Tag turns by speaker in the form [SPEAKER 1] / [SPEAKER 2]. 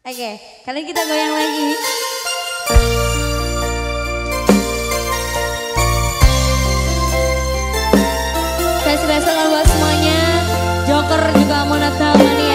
[SPEAKER 1] Oke, kalian kita goyang lagi. Saya selesaikan buat semuanya. Joker juga mau datang nih.